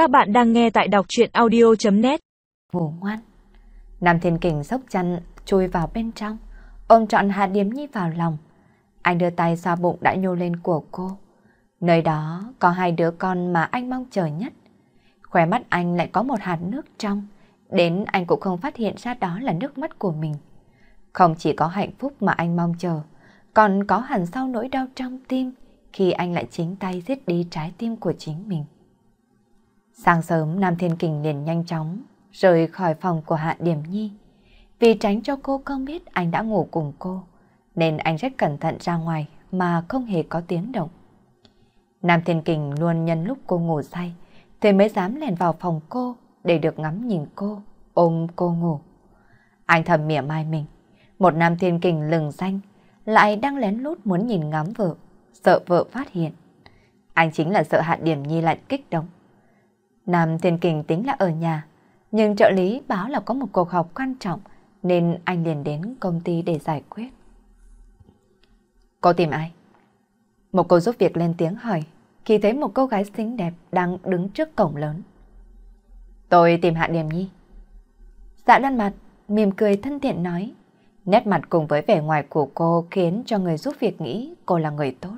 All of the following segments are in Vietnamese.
Các bạn đang nghe tại đọc chuyện audio.net Ngủ ngoan. Nam Thiên Kình sốc chăn chui vào bên trong, ôm trọn Hà Điếm Nhi vào lòng. Anh đưa tay xoa bụng đã nhô lên của cô. Nơi đó có hai đứa con mà anh mong chờ nhất. Khóe mắt anh lại có một hạt nước trong, đến anh cũng không phát hiện ra đó là nước mắt của mình. Không chỉ có hạnh phúc mà anh mong chờ, còn có hẳn sau nỗi đau trong tim khi anh lại chính tay giết đi trái tim của chính mình. Sáng sớm Nam Thiên Kình liền nhanh chóng rời khỏi phòng của Hạ Điểm Nhi. Vì tránh cho cô không biết anh đã ngủ cùng cô, nên anh rất cẩn thận ra ngoài mà không hề có tiếng động. Nam Thiên Kình luôn nhân lúc cô ngủ say, thì mới dám lèn vào phòng cô để được ngắm nhìn cô, ôm cô ngủ. Anh thầm mỉa mai mình, một Nam Thiên Kình lừng danh, lại đang lén lút muốn nhìn ngắm vợ, sợ vợ phát hiện. Anh chính là sợ Hạ Điểm Nhi lại kích động. Nam Thiên Kình tính là ở nhà, nhưng trợ lý báo là có một cuộc họp quan trọng nên anh liền đến công ty để giải quyết. Cô tìm ai? Một cô giúp việc lên tiếng hỏi khi thấy một cô gái xinh đẹp đang đứng trước cổng lớn. Tôi tìm Hạ Điềm Nhi. Dạ đan mặt, mỉm cười thân thiện nói. Nét mặt cùng với vẻ ngoài của cô khiến cho người giúp việc nghĩ cô là người tốt.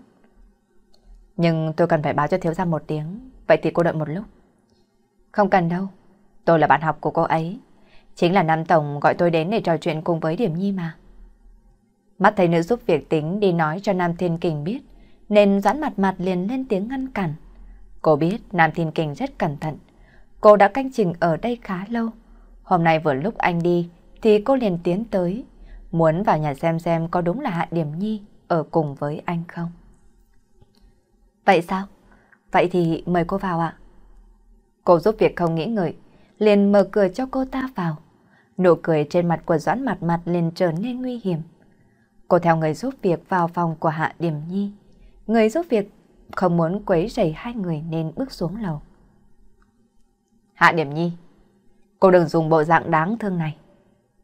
Nhưng tôi cần phải báo cho thiếu gia một tiếng, vậy thì cô đợi một lúc. Không cần đâu, tôi là bạn học của cô ấy. Chính là Nam Tổng gọi tôi đến để trò chuyện cùng với Điểm Nhi mà. Mắt thấy nữ giúp việc tính đi nói cho Nam Thiên Kình biết, nên doãn mặt mặt liền lên tiếng ngăn cản. Cô biết Nam Thiên Kình rất cẩn thận. Cô đã canh chừng ở đây khá lâu. Hôm nay vừa lúc anh đi, thì cô liền tiến tới, muốn vào nhà xem xem có đúng là Hạ Điểm Nhi ở cùng với anh không. Vậy sao? Vậy thì mời cô vào ạ. Cô giúp việc không nghĩ ngợi, liền mở cửa cho cô ta vào. Nụ cười trên mặt của Doãn mặt mặt liền trở nên nguy hiểm. Cô theo người giúp việc vào phòng của Hạ Điểm Nhi. Người giúp việc không muốn quấy rầy hai người nên bước xuống lầu. Hạ Điểm Nhi, cô đừng dùng bộ dạng đáng thương này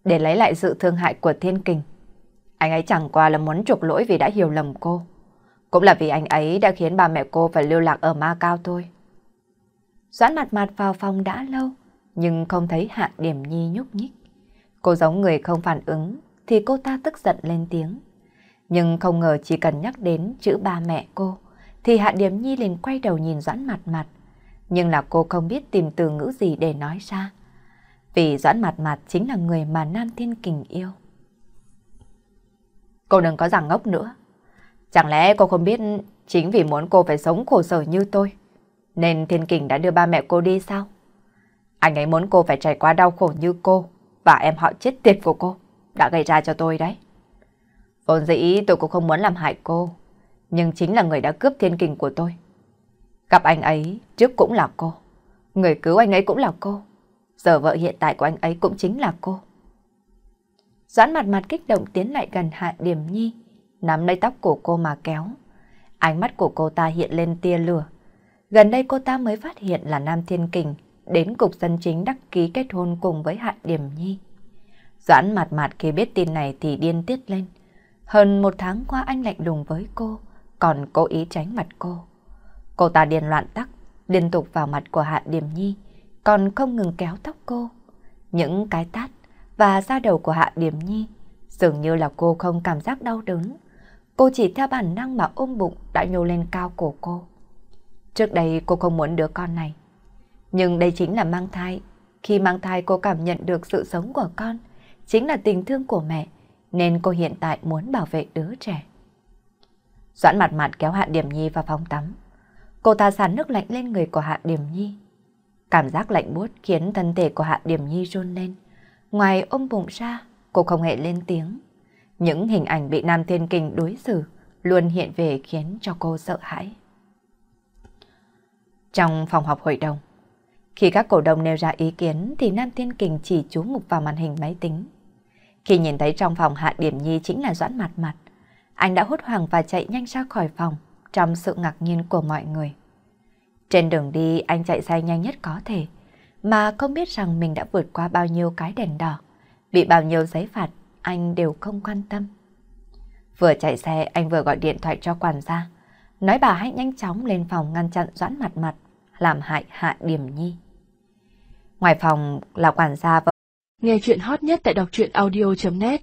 để lấy lại sự thương hại của thiên kình. Anh ấy chẳng qua là muốn trục lỗi vì đã hiểu lầm cô. Cũng là vì anh ấy đã khiến ba mẹ cô phải lưu lạc ở Ma Cao thôi. Doãn mặt mặt vào phòng đã lâu, nhưng không thấy Hạ Điểm Nhi nhúc nhích. Cô giống người không phản ứng, thì cô ta tức giận lên tiếng. Nhưng không ngờ chỉ cần nhắc đến chữ ba mẹ cô, thì Hạ Điểm Nhi liền quay đầu nhìn Doãn mặt mặt. Nhưng là cô không biết tìm từ ngữ gì để nói ra. Vì Doãn mặt mặt chính là người mà Nam Thiên Kình yêu. Cô đừng có giảng ngốc nữa. Chẳng lẽ cô không biết chính vì muốn cô phải sống khổ sở như tôi, nên Thiên Kình đã đưa ba mẹ cô đi sao? Anh ấy muốn cô phải trải qua đau khổ như cô và em họ chết tiệt của cô đã gây ra cho tôi đấy. Vốn dĩ tôi cũng không muốn làm hại cô, nhưng chính là người đã cướp thiên kình của tôi. Gặp anh ấy trước cũng là cô, người cứu anh ấy cũng là cô, giờ vợ hiện tại của anh ấy cũng chính là cô. Doãn mặt mặt kích động tiến lại gần Hạ Điểm Nhi, nắm lấy tóc của cô mà kéo. Ánh mắt của cô ta hiện lên tia lửa. Gần đây cô ta mới phát hiện là Nam Thiên Kình đến cục dân chính đăng ký kết hôn cùng với Hạ Điểm Nhi. Doãn mặt mặt khi biết tin này thì điên tiết lên. Hơn một tháng qua anh lạnh lùng với cô, còn cố ý tránh mặt cô. Cô ta điên loạn tắc, liên tục vào mặt của Hạ Điểm Nhi, còn không ngừng kéo tóc cô. Những cái tát và da đầu của Hạ Điểm Nhi dường như là cô không cảm giác đau đớn. Cô chỉ theo bản năng mà ôm bụng đã nhô lên cao cổ cô. Trước đây cô không muốn đứa con này. Nhưng đây chính là mang thai. Khi mang thai cô cảm nhận được sự sống của con, chính là tình thương của mẹ, nên cô hiện tại muốn bảo vệ đứa trẻ. Doãn mặt mặt kéo Hạ Điểm Nhi vào phòng tắm. Cô ta sàn nước lạnh lên người của Hạ Điểm Nhi. Cảm giác lạnh buốt khiến thân thể của Hạ Điểm Nhi run lên. Ngoài ôm bụng ra, cô không hề lên tiếng. Những hình ảnh bị Nam Thiên Kinh đối xử luôn hiện về khiến cho cô sợ hãi. Trong phòng họp hội đồng, khi các cổ đông nêu ra ý kiến thì Nam Thiên Kình chỉ chú mục vào màn hình máy tính. Khi nhìn thấy trong phòng Hạ Điểm Nhi chính là Doãn Mặt Mặt, anh đã hốt hoảng và chạy nhanh ra khỏi phòng trong sự ngạc nhiên của mọi người. Trên đường đi anh chạy xe nhanh nhất có thể, mà không biết rằng mình đã vượt qua bao nhiêu cái đèn đỏ, bị bao nhiêu giấy phạt anh đều không quan tâm. Vừa chạy xe anh vừa gọi điện thoại cho quản gia, nói bà hãy nhanh chóng lên phòng ngăn chặn Doãn Mặt Mặt, làm hại Hạ Điểm Nhi. Ngoài phòng là quản gia và... Nghe chuyện hot nhất tại đọc truyện audio.net